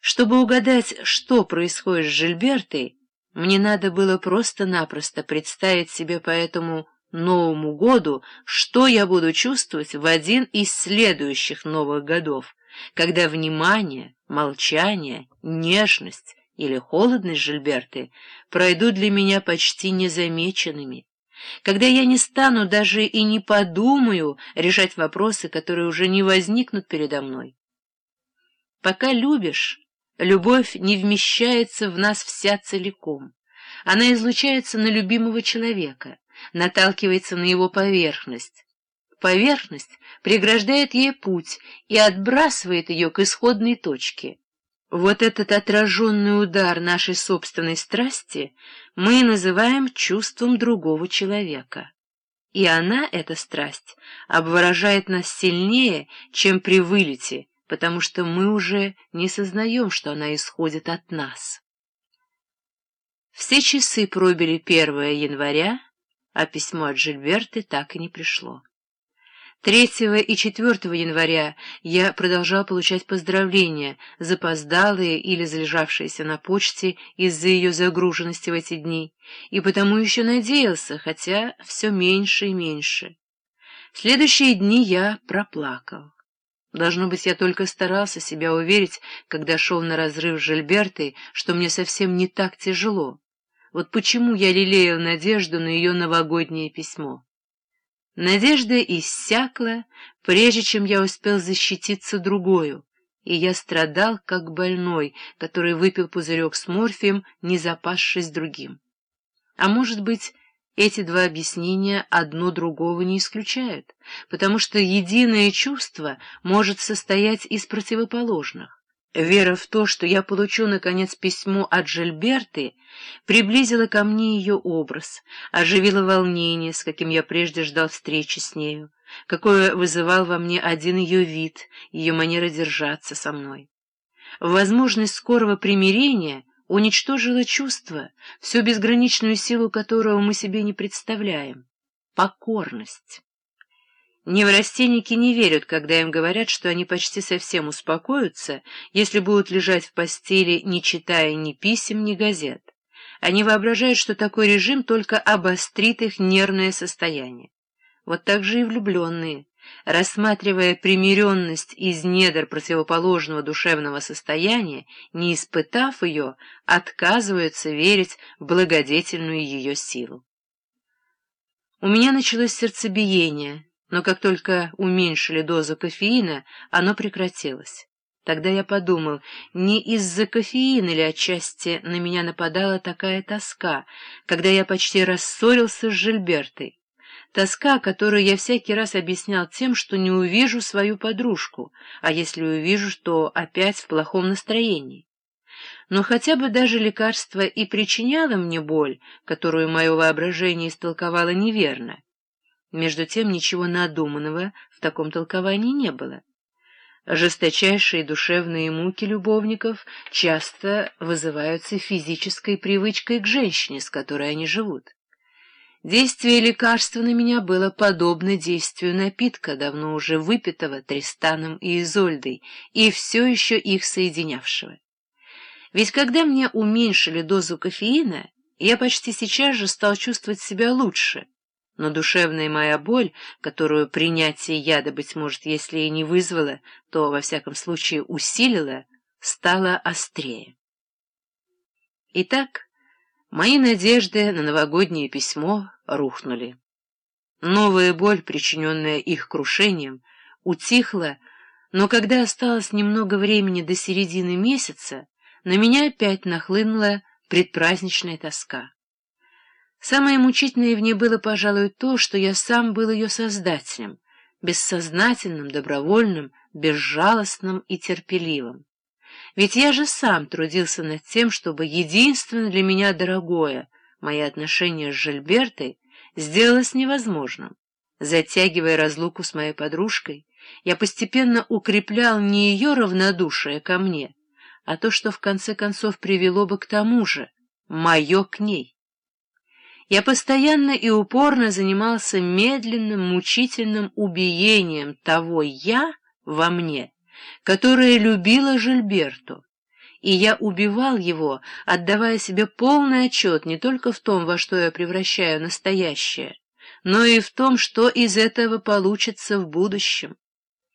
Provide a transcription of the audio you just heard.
Чтобы угадать, что происходит с Жильбертой, мне надо было просто-напросто представить себе по этому Новому году, что я буду чувствовать в один из следующих новых годов, когда внимание, молчание, нежность или холодность Жильберты пройдут для меня почти незамеченными, когда я не стану даже и не подумаю решать вопросы, которые уже не возникнут передо мной. Пока любишь, любовь не вмещается в нас вся целиком. Она излучается на любимого человека, наталкивается на его поверхность. Поверхность преграждает ей путь и отбрасывает ее к исходной точке. Вот этот отраженный удар нашей собственной страсти мы называем чувством другого человека. И она, эта страсть, обворожает нас сильнее, чем при вылете, потому что мы уже не сознаем, что она исходит от нас. Все часы пробили 1 января, а письмо от Жильберты так и не пришло. 3 и 4 января я продолжал получать поздравления, запоздалые или залежавшиеся на почте из-за ее загруженности в эти дни, и потому еще надеялся, хотя все меньше и меньше. Следующие дни я проплакал. Должно быть, я только старался себя уверить, когда шел на разрыв с Жильбертой, что мне совсем не так тяжело. Вот почему я лелеял надежду на ее новогоднее письмо. Надежда иссякла, прежде чем я успел защититься другою, и я страдал, как больной, который выпил пузырек с морфием, не запасшись другим. А может быть, эти два объяснения одно другого не исключают, потому что единое чувство может состоять из противоположных. Вера в то, что я получу, наконец, письмо от Жильберты, приблизила ко мне ее образ, оживила волнение, с каким я прежде ждал встречи с нею, какое вызывал во мне один ее вид, ее манера держаться со мной. Возможность скорого примирения уничтожила чувство, всю безграничную силу которого мы себе не представляем — покорность. Неврастенники не верят, когда им говорят, что они почти совсем успокоятся, если будут лежать в постели, не читая ни писем, ни газет. Они воображают, что такой режим только обострит их нервное состояние. Вот так же и влюбленные, рассматривая примиренность из недр противоположного душевного состояния, не испытав ее, отказываются верить в благодетельную ее силу. У меня началось сердцебиение, но как только уменьшили дозу кофеина, оно прекратилось. Тогда я подумал, не из-за кофеина ли отчасти на меня нападала такая тоска, когда я почти рассорился с Жильбертой. Тоска, которую я всякий раз объяснял тем, что не увижу свою подружку, а если увижу, то опять в плохом настроении. Но хотя бы даже лекарство и причиняло мне боль, которую мое воображение истолковало неверно, между тем ничего надуманного в таком толковании не было. Жесточайшие душевные муки любовников часто вызываются физической привычкой к женщине, с которой они живут. Действие лекарства на меня было подобно действию напитка, давно уже выпитого Тристаном и Изольдой, и все еще их соединявшего. Ведь когда мне уменьшили дозу кофеина, я почти сейчас же стал чувствовать себя лучше — но душевная моя боль, которую принятие яда, быть может, если и не вызвала, то, во всяком случае, усилила, стала острее. Итак, мои надежды на новогоднее письмо рухнули. Новая боль, причиненная их крушением, утихла, но когда осталось немного времени до середины месяца, на меня опять нахлынула предпраздничная тоска. Самое мучительное в ней было, пожалуй, то, что я сам был ее создателем, бессознательным, добровольным, безжалостным и терпеливым. Ведь я же сам трудился над тем, чтобы единственно для меня дорогое, мои отношения с Жильбертой, сделалось невозможным. Затягивая разлуку с моей подружкой, я постепенно укреплял не ее равнодушие ко мне, а то, что в конце концов привело бы к тому же, мое к ней. Я постоянно и упорно занимался медленным, мучительным убиением того «я» во мне, которое любила Жильберту, и я убивал его, отдавая себе полный отчет не только в том, во что я превращаю настоящее, но и в том, что из этого получится в будущем.